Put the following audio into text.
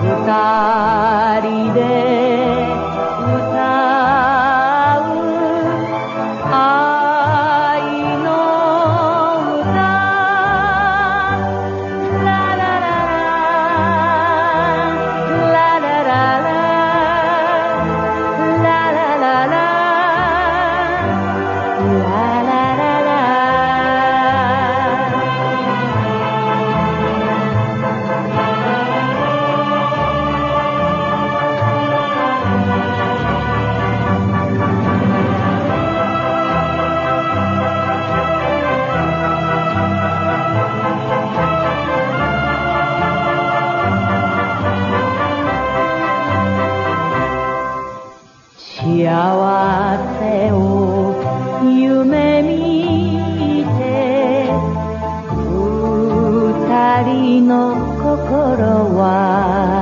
kita 幸せを夢見て二人の心は